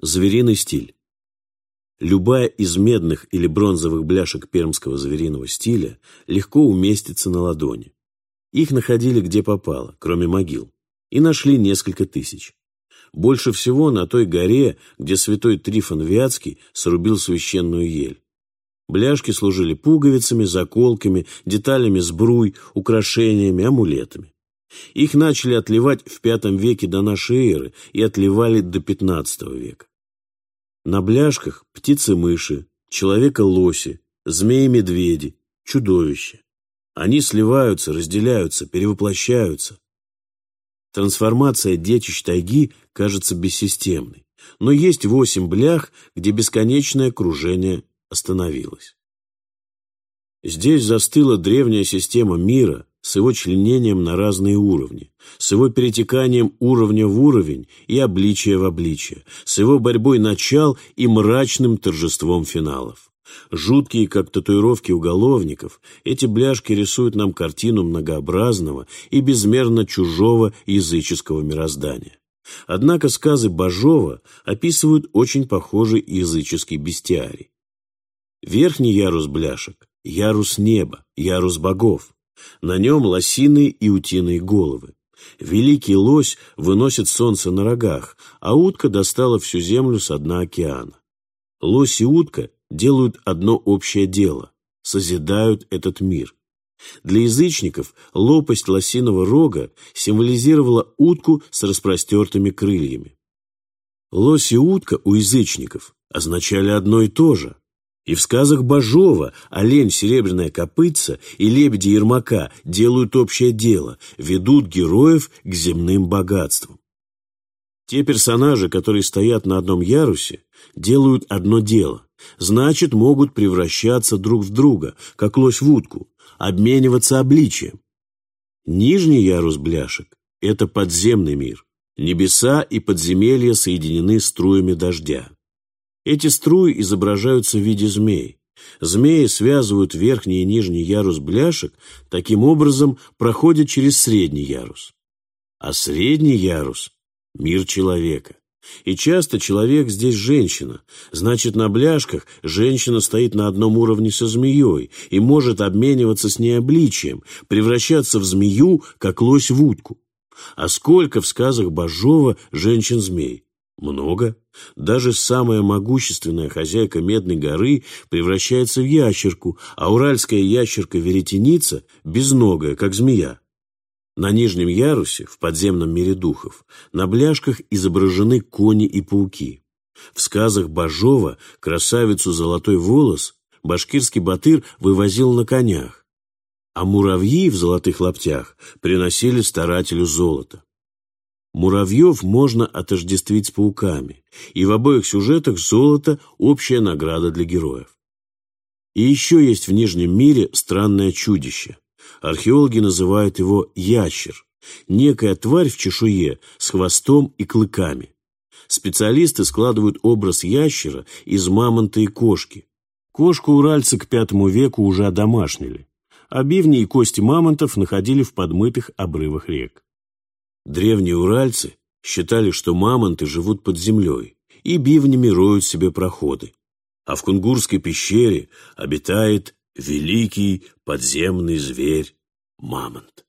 Звериный стиль. Любая из медных или бронзовых бляшек пермского звериного стиля легко уместится на ладони. Их находили где попало, кроме могил, и нашли несколько тысяч. Больше всего на той горе, где святой Трифон Вятский срубил священную ель. Бляшки служили пуговицами, заколками, деталями сбруй, украшениями, амулетами. Их начали отливать в V веке до нашей эры и отливали до XV века. На бляшках птицы-мыши, человека-лоси, змеи-медведи, чудовища. Они сливаются, разделяются, перевоплощаются. Трансформация детищ тайги кажется бессистемной, но есть восемь блях, где бесконечное кружение остановилось. Здесь застыла древняя система мира с его членением на разные уровни, с его перетеканием уровня в уровень и обличия в обличие, с его борьбой начал и мрачным торжеством финалов. Жуткие, как татуировки уголовников, эти бляшки рисуют нам картину многообразного и безмерно чужого языческого мироздания. Однако сказы Бажова описывают очень похожий языческий бестиарий. Верхний ярус бляшек – ярус неба, ярус богов. На нем лосиные и утиные головы. Великий лось выносит солнце на рогах, а утка достала всю землю со дна океана. Лось и утка делают одно общее дело – созидают этот мир. Для язычников лопасть лосиного рога символизировала утку с распростертыми крыльями. Лось и утка у язычников означали одно и то же. И в сказах Бажова олень, серебряная копытца и лебеди Ермака делают общее дело, ведут героев к земным богатствам. Те персонажи, которые стоят на одном ярусе, делают одно дело, значит, могут превращаться друг в друга, как лось в утку, обмениваться обличием. Нижний ярус бляшек – это подземный мир. Небеса и подземелья соединены струями дождя. Эти струи изображаются в виде змей. Змеи связывают верхний и нижний ярус бляшек, таким образом проходят через средний ярус. А средний ярус – мир человека. И часто человек здесь женщина. Значит, на бляшках женщина стоит на одном уровне со змеей и может обмениваться с ней обличием, превращаться в змею, как лось в утку. А сколько в сказах Бажова женщин-змей? Много. Даже самая могущественная хозяйка Медной горы превращается в ящерку, а уральская ящерка-веретеница безногая, как змея. На нижнем ярусе, в подземном мире духов, на бляшках изображены кони и пауки. В сказах Бажова красавицу «Золотой волос» башкирский батыр вывозил на конях, а муравьи в золотых лаптях приносили старателю золото. Муравьев можно отождествить с пауками, и в обоих сюжетах золото – общая награда для героев. И еще есть в Нижнем мире странное чудище. Археологи называют его ящер, некая тварь в чешуе с хвостом и клыками. Специалисты складывают образ ящера из мамонта и кошки. Кошку уральцы к пятому веку уже одомашнили, а бивни и кости мамонтов находили в подмытых обрывах рек. Древние уральцы считали, что мамонты живут под землей и бивнями роют себе проходы, а в Кунгурской пещере обитает великий подземный зверь – мамонт.